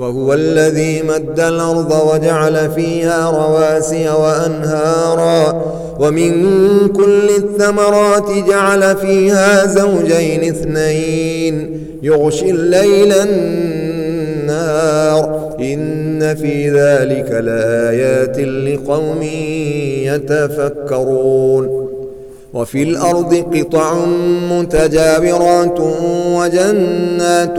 وهو الذي مد الأرض وجعل فيها رواسي وأنهارا ومن كل الثمرات جعل فيها زوجين اثنين يغشي الليل النار إن في ذلك لآيات لقوم يتفكرون وفي الأرض قطع متجابرات وجنات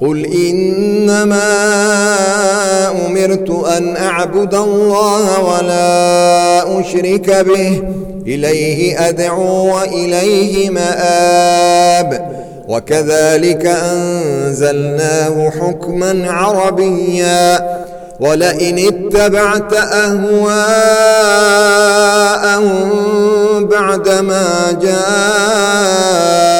قل انما امرت ان اعبد الله ولا اشرك به اليه ادعو واليه مآب وكذلك انزلناه حكما عربيا ولئن اتبعت اهواءهم بعدما جاءوا